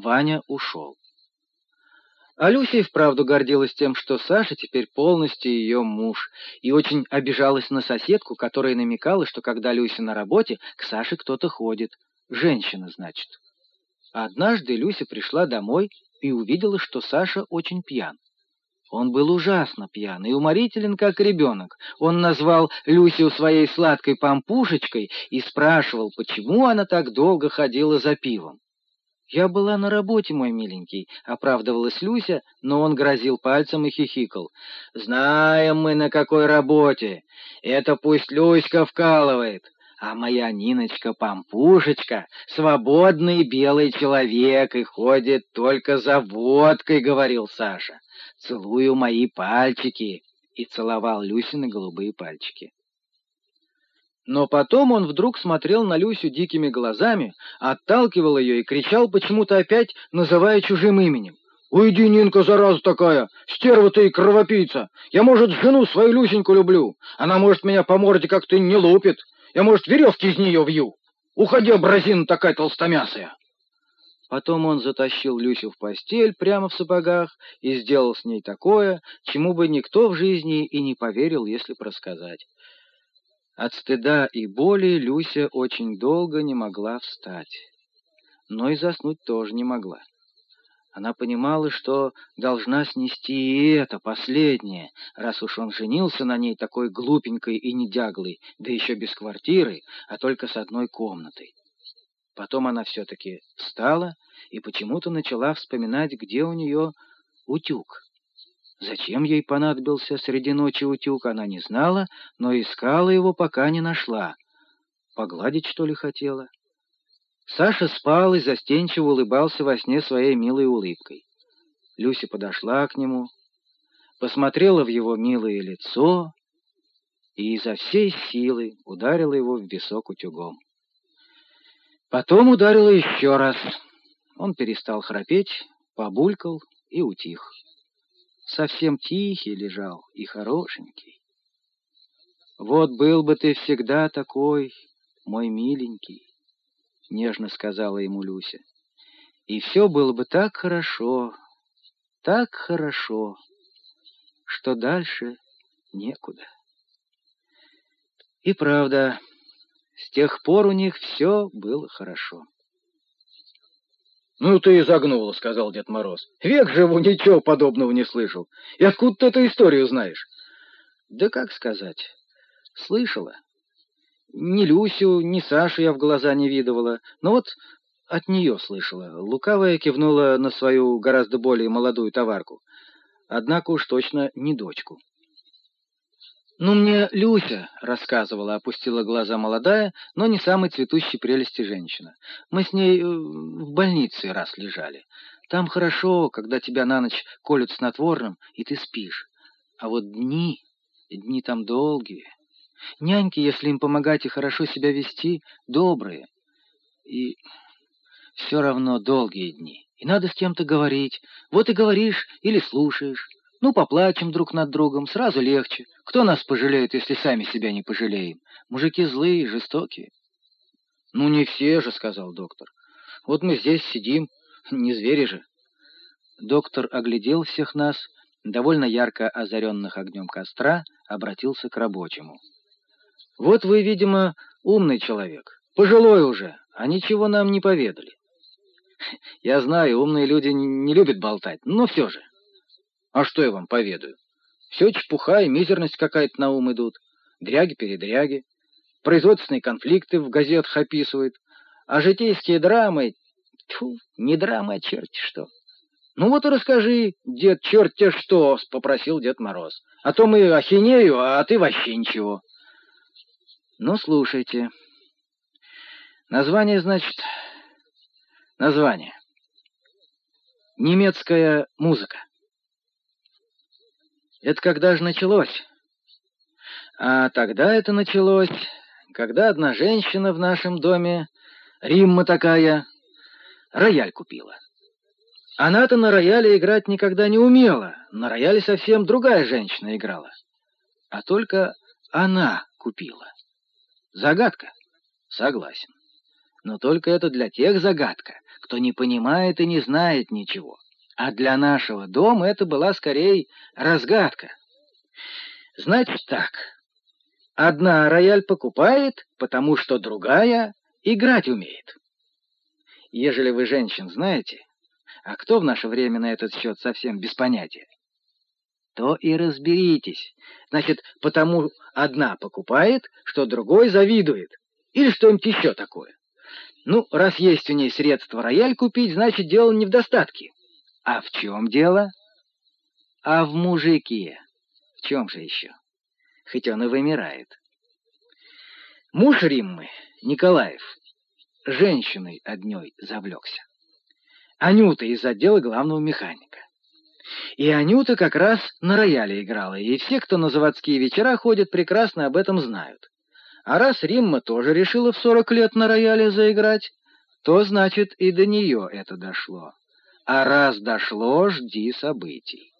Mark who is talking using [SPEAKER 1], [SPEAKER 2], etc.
[SPEAKER 1] Ваня ушел. А Люся и вправду гордилась тем, что Саша теперь полностью ее муж, и очень обижалась на соседку, которая намекала, что когда Люся на работе, к Саше кто-то ходит. Женщина, значит. Однажды Люся пришла домой и увидела, что Саша очень пьян. Он был ужасно пьян и уморителен, как ребенок. Он назвал Люсю своей сладкой пампушечкой и спрашивал, почему она так долго ходила за пивом. «Я была на работе, мой миленький», — оправдывалась Люся, но он грозил пальцем и хихикал. «Знаем мы, на какой работе. Это пусть Люська вкалывает. А моя Ниночка-пампушечка — свободный белый человек и ходит только за водкой», — говорил Саша. «Целую мои пальчики», — и целовал Люсины голубые пальчики. Но потом он вдруг смотрел на Люсю дикими глазами, отталкивал ее и кричал почему-то опять, называя чужим именем. «Уйди, Нинка, зараза такая! Стерва ты и кровопийца! Я, может, жену свою Люсеньку люблю! Она, может, меня по морде как-то не лупит! Я, может, веревки из нее вью! Уходи, абразина такая толстомясая!» Потом он затащил Люсю в постель прямо в сапогах и сделал с ней такое, чему бы никто в жизни и не поверил, если просказать. От стыда и боли Люся очень долго не могла встать, но и заснуть тоже не могла. Она понимала, что должна снести и это, последнее, раз уж он женился на ней такой глупенькой и недяглой, да еще без квартиры, а только с одной комнатой. Потом она все-таки встала и почему-то начала вспоминать, где у нее утюг. Зачем ей понадобился среди ночи утюг, она не знала, но искала его, пока не нашла. Погладить, что ли, хотела? Саша спал и застенчиво улыбался во сне своей милой улыбкой. Люся подошла к нему, посмотрела в его милое лицо и изо всей силы ударила его в висок утюгом. Потом ударила еще раз. Он перестал храпеть, побулькал и утих совсем тихий лежал и хорошенький. «Вот был бы ты всегда такой, мой миленький», — нежно сказала ему Люся. «И все было бы так хорошо, так хорошо, что дальше некуда». И правда, с тех пор у них все было хорошо. «Ну ты и загнула», — сказал Дед Мороз. «Век живу, ничего подобного не слышал. И откуда ты эту историю знаешь?» «Да как сказать? Слышала. Ни Люсю, ни Сашу я в глаза не видывала, но вот от нее слышала». Лукавая кивнула на свою гораздо более молодую товарку. Однако уж точно не дочку. «Ну, мне Люся рассказывала», — опустила глаза молодая, но не самой цветущей прелести женщина. «Мы с ней э, в больнице раз лежали. Там хорошо, когда тебя на ночь колют снотворным, и ты спишь. А вот дни, дни там долгие. Няньки, если им помогать и хорошо себя вести, добрые. И все равно долгие дни. И надо с кем-то говорить. Вот и говоришь или слушаешь. Ну, поплачем друг над другом, сразу легче. Кто нас пожалеет, если сами себя не пожалеем? Мужики злые, жестокие. Ну, не все же, — сказал доктор. Вот мы здесь сидим, не звери же. Доктор оглядел всех нас, довольно ярко озаренных огнем костра, обратился к рабочему. Вот вы, видимо, умный человек, пожилой уже, а ничего нам не поведали. Я знаю, умные люди не любят болтать, но все же. А что я вам поведаю? Все чепуха и мизерность какая-то на ум идут. Дряги-передряги. Производственные конфликты в газетах описывают. А житейские драмы... Тьфу, не драмы, а черти что. «Ну вот и расскажи, дед, черт те что!» — попросил Дед Мороз. «А то мы ахинею, а ты вообще ничего». «Ну, слушайте. Название, значит... Название. Немецкая музыка. Это когда же началось? А тогда это началось, когда одна женщина в нашем доме, Римма такая, рояль купила. Она-то на рояле играть никогда не умела, на рояле совсем другая женщина играла. А только она купила. Загадка? Согласен. Но только это для тех загадка, кто не понимает и не знает ничего. А для нашего дома это была скорее разгадка. Значит так, одна рояль покупает, потому что другая играть умеет. Ежели вы женщин знаете, а кто в наше время на этот счет совсем без понятия, то и разберитесь. Значит, потому одна покупает, что другой завидует, или что-нибудь еще такое. Ну, раз есть у ней средства рояль купить, значит, дело не в достатке. А в чем дело? А в мужике. В чем же еще? Хоть он и вымирает. Муж Риммы, Николаев, женщиной одной завлекся. Анюта из отдела главного механика. И Анюта как раз на рояле играла, и все, кто на заводские вечера ходит, прекрасно об этом знают. А раз Римма тоже решила в сорок лет на рояле заиграть, то, значит, и до нее это дошло. А раз дошло, жди событий.